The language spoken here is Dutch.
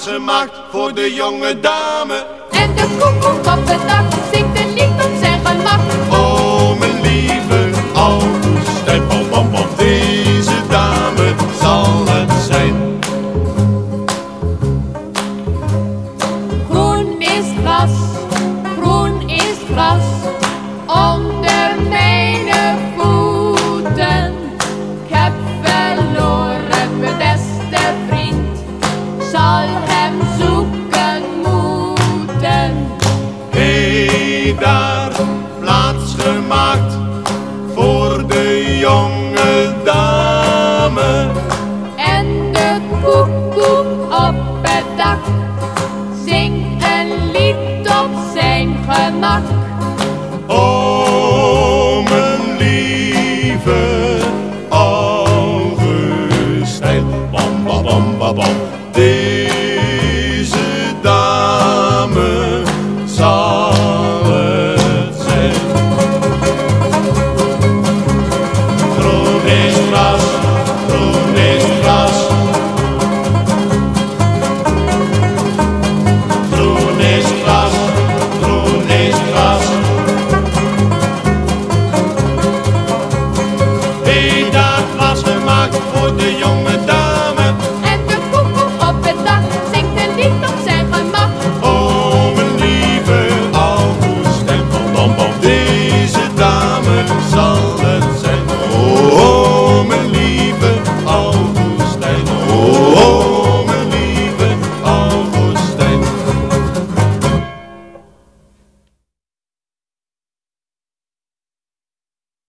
gemaakt voor de jonge dame. En de koekoek op het dak zingt een lied op zijn gemak. Oh, mijn lieve pom, pom, deze dame zal het zijn. Groen is gras, groen is gras, daar plaats gemaakt voor de jonge dame. En de koekoek op het dak zingt een lied op zijn gemak. O mijn lieve Augustijn, bam bam bam bam. alone.